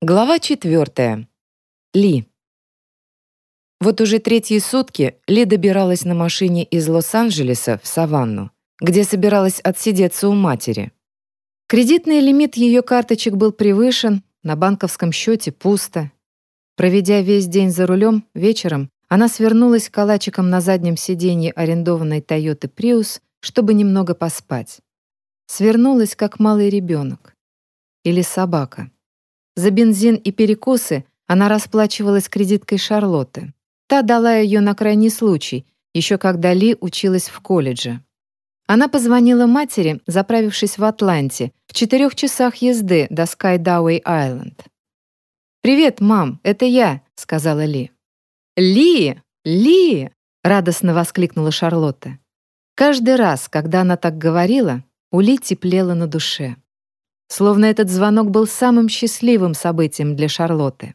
Глава четвертая. Ли. Вот уже третьи сутки Ли добиралась на машине из Лос-Анджелеса в Саванну, где собиралась отсидеться у матери. Кредитный лимит ее карточек был превышен, на банковском счете пусто. Проведя весь день за рулем, вечером она свернулась калачиком на заднем сиденье арендованной Toyota Prius, чтобы немного поспать. Свернулась, как малый ребенок. Или собака. За бензин и перекусы она расплачивалась кредиткой Шарлотты. Та дала ее на крайний случай, еще когда Ли училась в колледже. Она позвонила матери, заправившись в Атланте, в четырех часах езды до Скайдауэй-Айленд. «Привет, мам, это я», — сказала Ли. «Ли! Ли!» — радостно воскликнула Шарлотта. Каждый раз, когда она так говорила, у Ли теплело на душе. Словно этот звонок был самым счастливым событием для Шарлотты.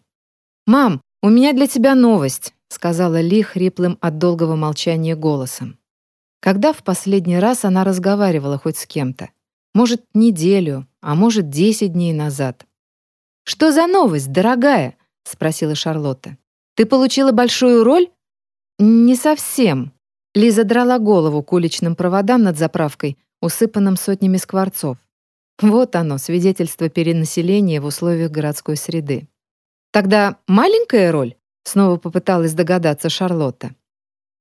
«Мам, у меня для тебя новость», — сказала Ли хриплым от долгого молчания голосом. Когда в последний раз она разговаривала хоть с кем-то? Может, неделю, а может, десять дней назад. «Что за новость, дорогая?» — спросила Шарлотта. «Ты получила большую роль?» «Не совсем». Лиза драла голову к уличным проводам над заправкой, усыпанным сотнями скворцов. Вот оно, свидетельство перенаселения в условиях городской среды. Тогда маленькая роль? Снова попыталась догадаться Шарлотта.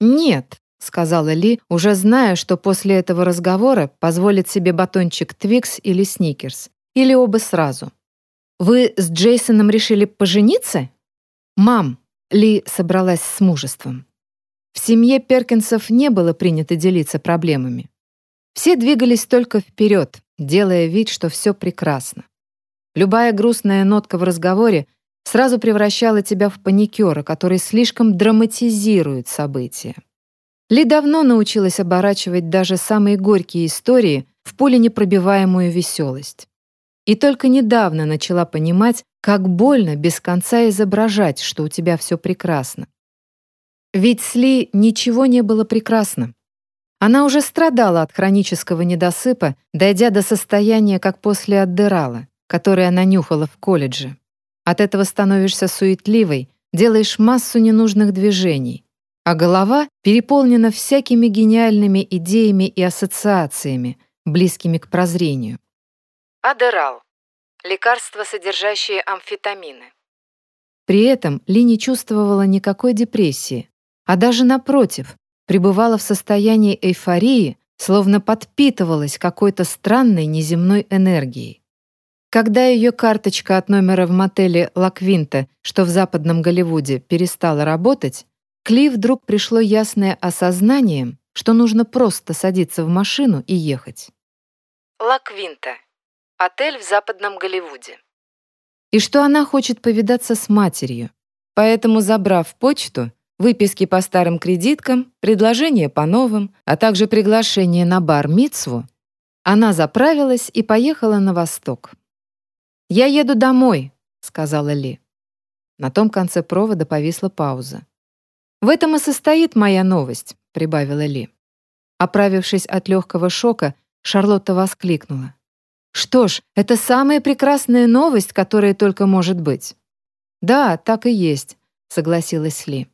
Нет, сказала Ли, уже зная, что после этого разговора позволит себе батончик Твикс или Сникерс, или оба сразу. Вы с Джейсоном решили пожениться? Мам, Ли собралась с мужеством. В семье Перкинсов не было принято делиться проблемами. Все двигались только вперед, делая вид, что все прекрасно. Любая грустная нотка в разговоре сразу превращала тебя в паникера, который слишком драматизирует события. Ли давно научилась оборачивать даже самые горькие истории в пуленепробиваемую веселость. И только недавно начала понимать, как больно без конца изображать, что у тебя все прекрасно. Ведь с Ли ничего не было прекрасно. Она уже страдала от хронического недосыпа, дойдя до состояния, как после аддерала, который она нюхала в колледже. От этого становишься суетливой, делаешь массу ненужных движений, а голова переполнена всякими гениальными идеями и ассоциациями, близкими к прозрению. Адерал – лекарство, содержащее амфетамины. При этом Ли не чувствовала никакой депрессии, а даже напротив, пребывала в состоянии эйфории, словно подпитывалась какой-то странной неземной энергией. Когда ее карточка от номера в мотеле Лаквинта, что в западном Голливуде, перестала работать, Кли вдруг пришло ясное осознание, что нужно просто садиться в машину и ехать. Лаквинта. Отель в западном Голливуде. И что она хочет повидаться с матерью. Поэтому, забрав почту, выписки по старым кредиткам, предложения по новым, а также приглашение на бар Мицву, она заправилась и поехала на восток. «Я еду домой», — сказала Ли. На том конце провода повисла пауза. «В этом и состоит моя новость», — прибавила Ли. Оправившись от легкого шока, Шарлотта воскликнула. «Что ж, это самая прекрасная новость, которая только может быть». «Да, так и есть», — согласилась Ли.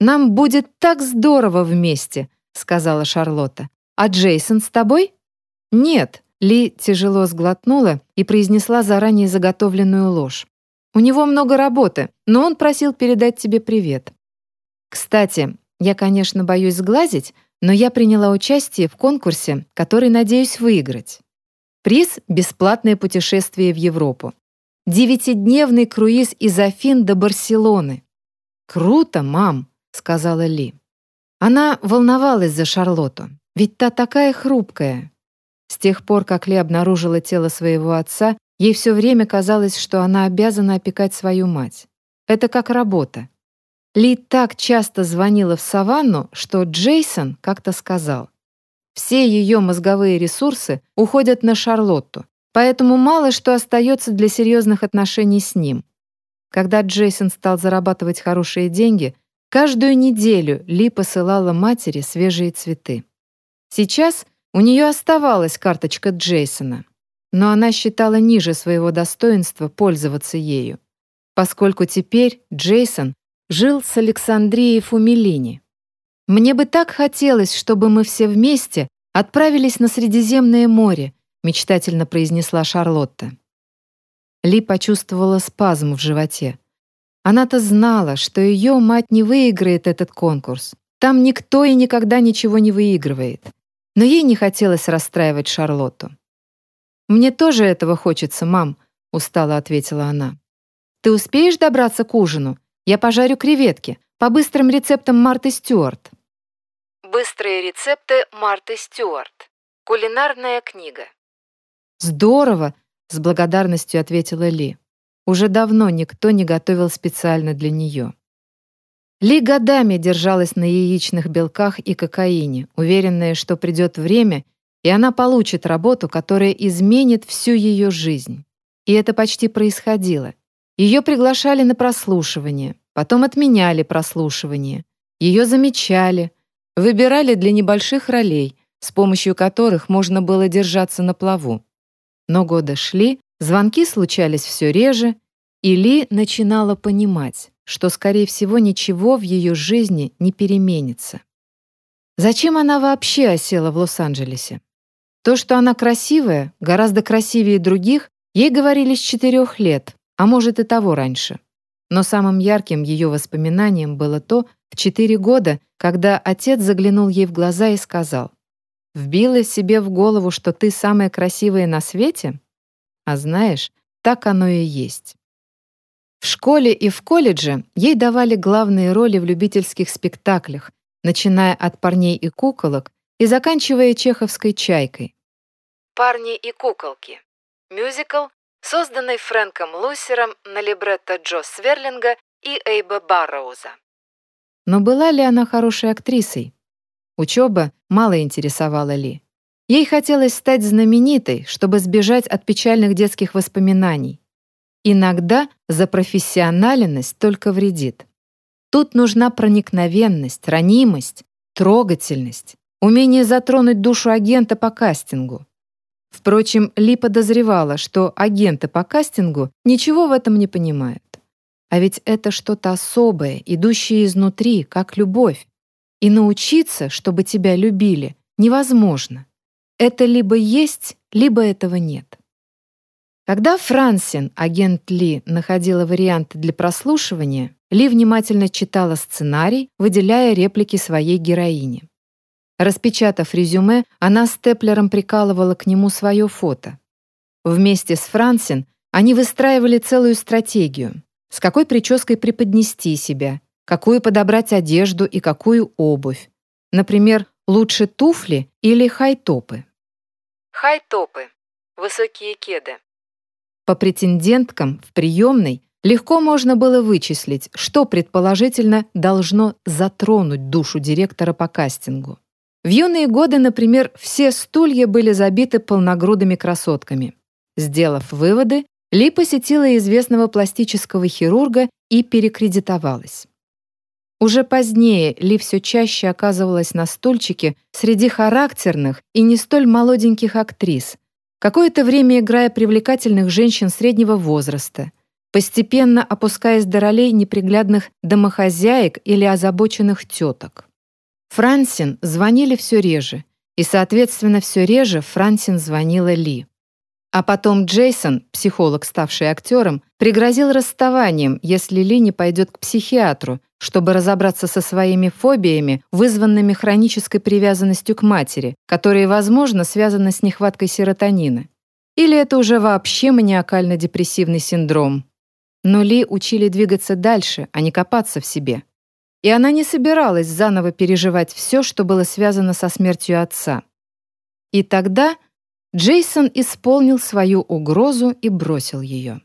«Нам будет так здорово вместе», — сказала Шарлотта. «А Джейсон с тобой?» «Нет», — Ли тяжело сглотнула и произнесла заранее заготовленную ложь. «У него много работы, но он просил передать тебе привет». «Кстати, я, конечно, боюсь сглазить, но я приняла участие в конкурсе, который надеюсь выиграть. Приз — бесплатное путешествие в Европу. Девятидневный круиз из Афин до Барселоны. Круто, мам! — сказала Ли. Она волновалась за Шарлотту, ведь та такая хрупкая. С тех пор, как Ли обнаружила тело своего отца, ей все время казалось, что она обязана опекать свою мать. Это как работа. Ли так часто звонила в Саванну, что Джейсон как-то сказал. Все ее мозговые ресурсы уходят на Шарлотту, поэтому мало что остается для серьезных отношений с ним. Когда Джейсон стал зарабатывать хорошие деньги, Каждую неделю Ли посылала матери свежие цветы. Сейчас у нее оставалась карточка Джейсона, но она считала ниже своего достоинства пользоваться ею. поскольку теперь Джейсон жил с Александрией Фумилини. «Мне бы так хотелось, чтобы мы все вместе отправились на Средиземное море», мечтательно произнесла Шарлотта. Ли почувствовала спазм в животе. Она-то знала, что ее мать не выиграет этот конкурс. Там никто и никогда ничего не выигрывает. Но ей не хотелось расстраивать Шарлотту. «Мне тоже этого хочется, мам», — устало ответила она. «Ты успеешь добраться к ужину? Я пожарю креветки по быстрым рецептам Марты Стюарт». Быстрые рецепты Марты Стюарт. Кулинарная книга. «Здорово!» — с благодарностью ответила Ли. Уже давно никто не готовил специально для нее. Ли годами держалась на яичных белках и кокаине, уверенная, что придет время, и она получит работу, которая изменит всю ее жизнь. И это почти происходило. Ее приглашали на прослушивание, потом отменяли прослушивание. Ее замечали, выбирали для небольших ролей, с помощью которых можно было держаться на плаву. Но годы шли, звонки случались все реже, и Ли начинала понимать, что, скорее всего, ничего в ее жизни не переменится. Зачем она вообще осела в Лос-Анджелесе? То, что она красивая, гораздо красивее других, ей говорили с четырех лет, а может и того раньше. Но самым ярким ее воспоминанием было то, в четыре года, когда отец заглянул ей в глаза и сказал, Вбила себе в голову, что ты самая красивая на свете? А знаешь, так оно и есть. В школе и в колледже ей давали главные роли в любительских спектаклях, начиная от «Парней и куколок» и заканчивая чеховской «Чайкой». «Парни и куколки» — мюзикл, созданный Фрэнком Лусером на либретто Джо Сверлинга и Эйба Барроуза. Но была ли она хорошей актрисой? Учеба мало интересовала Ли. Ей хотелось стать знаменитой, чтобы сбежать от печальных детских воспоминаний. Иногда за профессиональность только вредит. Тут нужна проникновенность, ранимость, трогательность, умение затронуть душу агента по кастингу. Впрочем, Ли подозревала, что агенты по кастингу ничего в этом не понимают. А ведь это что-то особое, идущее изнутри, как любовь. И научиться, чтобы тебя любили, невозможно. Это либо есть, либо этого нет. Когда Франсин, агент Ли, находила варианты для прослушивания, Ли внимательно читала сценарий, выделяя реплики своей героини. Распечатав резюме, она степлером прикалывала к нему свое фото. Вместе с Франсин они выстраивали целую стратегию, с какой прической преподнести себя, какую подобрать одежду и какую обувь. Например, лучше туфли или хай-топы. Хай-топы. Высокие кеды. По претенденткам в приемной легко можно было вычислить, что предположительно должно затронуть душу директора по кастингу. В юные годы, например, все стулья были забиты полногрудыми красотками. Сделав выводы, ли посетила известного пластического хирурга и перекредитовалась. Уже позднее Ли все чаще оказывалась на стульчике среди характерных и не столь молоденьких актрис, какое-то время играя привлекательных женщин среднего возраста, постепенно опускаясь до ролей неприглядных домохозяек или озабоченных теток. Франсин звонили все реже, и, соответственно, все реже Франсин звонила Ли. А потом Джейсон, психолог, ставший актером, пригрозил расставанием, если Ли не пойдет к психиатру, чтобы разобраться со своими фобиями, вызванными хронической привязанностью к матери, которые, возможно, связаны с нехваткой серотонина. Или это уже вообще маниакально-депрессивный синдром. Но Ли учили двигаться дальше, а не копаться в себе. И она не собиралась заново переживать все, что было связано со смертью отца. И тогда Джейсон исполнил свою угрозу и бросил ее.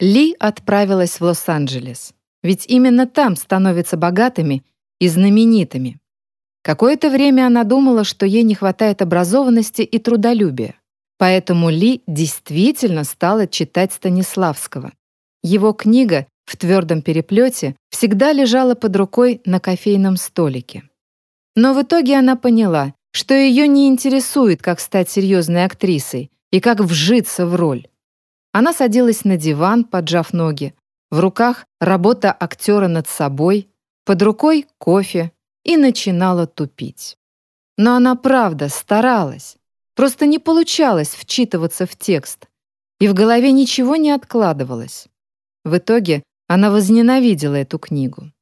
Ли отправилась в Лос-Анджелес, ведь именно там становятся богатыми и знаменитыми. Какое-то время она думала, что ей не хватает образованности и трудолюбия, поэтому Ли действительно стала читать Станиславского. Его книга в твердом переплете всегда лежала под рукой на кофейном столике. Но в итоге она поняла, что ее не интересует, как стать серьезной актрисой и как вжиться в роль. Она садилась на диван, поджав ноги, В руках работа актера над собой, под рукой кофе и начинала тупить. Но она правда старалась. Просто не получалось вчитываться в текст, и в голове ничего не откладывалось. В итоге она возненавидела эту книгу.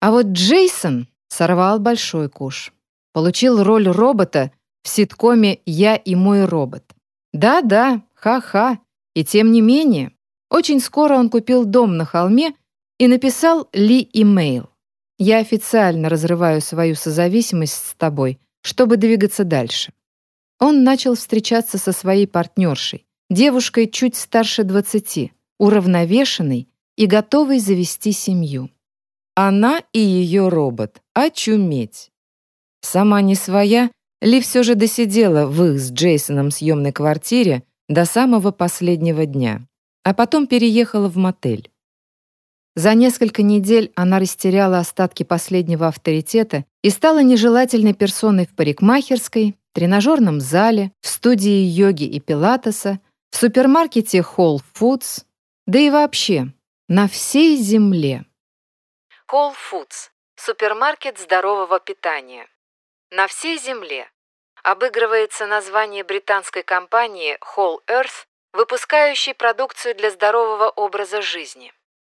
А вот Джейсон сорвал большой куш. Получил роль робота в ситкоме «Я и мой робот». Да-да, ха-ха. И тем не менее, очень скоро он купил дом на холме и написал Ли имейл. «Я официально разрываю свою созависимость с тобой, чтобы двигаться дальше» он начал встречаться со своей партнершей, девушкой чуть старше 20, уравновешенной и готовой завести семью. Она и ее робот. Очуметь. Сама не своя, Ли все же досидела в их с Джейсоном съемной квартире до самого последнего дня, а потом переехала в мотель. За несколько недель она растеряла остатки последнего авторитета и стала нежелательной персоной в парикмахерской, тренажерном зале, в студии йоги и пилатеса, в супермаркете Whole Foods, да и вообще на всей земле. Whole Foods – супермаркет здорового питания. На всей земле обыгрывается название британской компании Whole Earth, выпускающей продукцию для здорового образа жизни.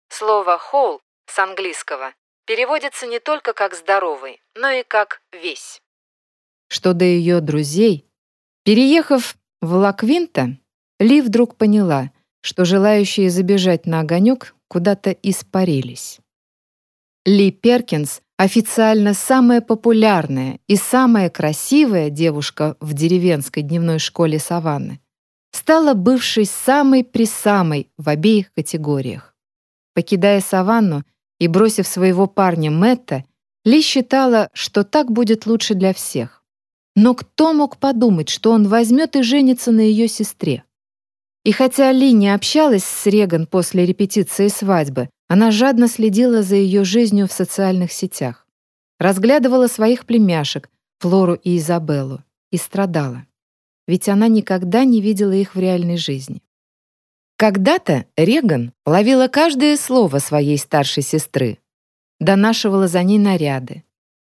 Слово «whole» с английского переводится не только как «здоровый», но и как «весь» что до ее друзей. Переехав в Лаквинта, Ли вдруг поняла, что желающие забежать на огонек куда-то испарились. Ли Перкинс официально самая популярная и самая красивая девушка в деревенской дневной школе Саванны, стала бывшей самой-присамой в обеих категориях. Покидая Саванну и бросив своего парня Мэтта, Ли считала, что так будет лучше для всех. Но кто мог подумать, что он возьмет и женится на ее сестре? И хотя Ли не общалась с Реган после репетиции свадьбы, она жадно следила за ее жизнью в социальных сетях. Разглядывала своих племяшек, Флору и Изабеллу, и страдала. Ведь она никогда не видела их в реальной жизни. Когда-то Реган ловила каждое слово своей старшей сестры, донашивала за ней наряды.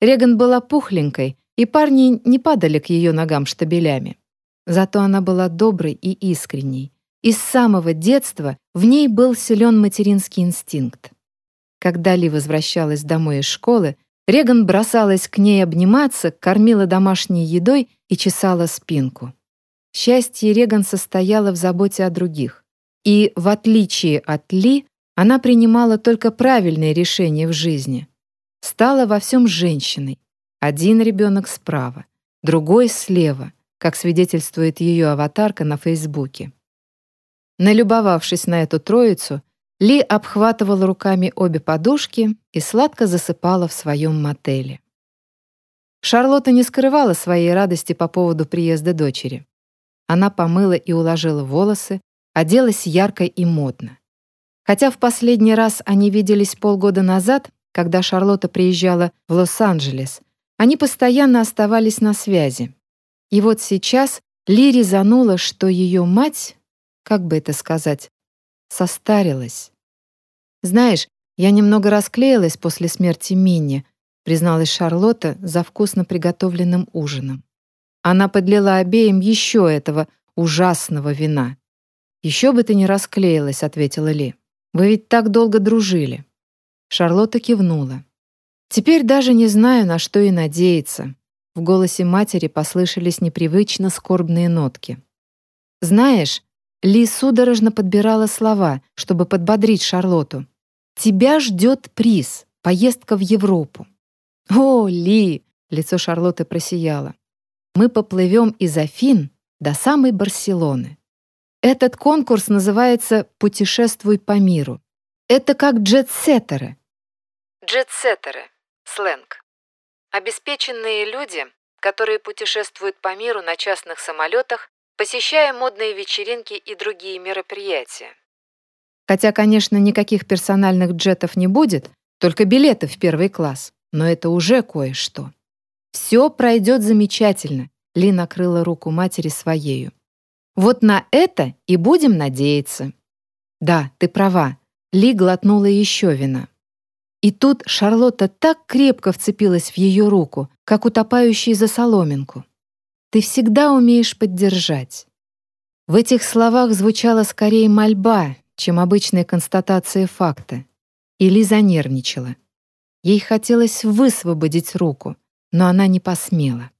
Реган была пухленькой, и парни не падали к ее ногам штабелями. Зато она была доброй и искренней, и с самого детства в ней был силен материнский инстинкт. Когда Ли возвращалась домой из школы, Реган бросалась к ней обниматься, кормила домашней едой и чесала спинку. Счастье Реган состояло в заботе о других. И, в отличие от Ли, она принимала только правильные решения в жизни. Стала во всем женщиной, один ребенок справа, другой слева, как свидетельствует ее аватарка на Фейсбуке. Налюбовавшись на эту троицу, Ли обхватывала руками обе подушки и сладко засыпала в своем мотеле. Шарлотта не скрывала своей радости по поводу приезда дочери. Она помыла и уложила волосы, оделась ярко и модно. Хотя в последний раз они виделись полгода назад, когда Шарлотта приезжала в Лос-Анджелес, они постоянно оставались на связи. И вот сейчас Ли резанула, что ее мать, как бы это сказать, состарилась. «Знаешь, я немного расклеилась после смерти Минни», призналась Шарлотта за вкусно приготовленным ужином. Она подлила обеим еще этого ужасного вина. «Еще бы ты не расклеилась», — ответила Ли. «Вы ведь так долго дружили». Шарлотта кивнула. Теперь даже не знаю, на что и надеяться. В голосе матери послышались непривычно скорбные нотки. Знаешь, Ли судорожно подбирала слова, чтобы подбодрить Шарлоту. «Тебя ждет приз, поездка в Европу». «О, Ли!» — лицо Шарлотты просияло. «Мы поплывем из Афин до самой Барселоны. Этот конкурс называется «Путешествуй по миру». Это как джетсеттеры». Джетсеттеры Сленг. Обеспеченные люди, которые путешествуют по миру на частных самолетах, посещая модные вечеринки и другие мероприятия. Хотя, конечно, никаких персональных джетов не будет, только билеты в первый класс. Но это уже кое-что. Все пройдет замечательно. Ли накрыла руку матери своею. Вот на это и будем надеяться. Да, ты права. Ли глотнула еще вина. И тут Шарлотта так крепко вцепилась в ее руку, как утопающий за соломинку. «Ты всегда умеешь поддержать». В этих словах звучала скорее мольба, чем обычная констатация факта. И Ли занервничала. Ей хотелось высвободить руку, но она не посмела.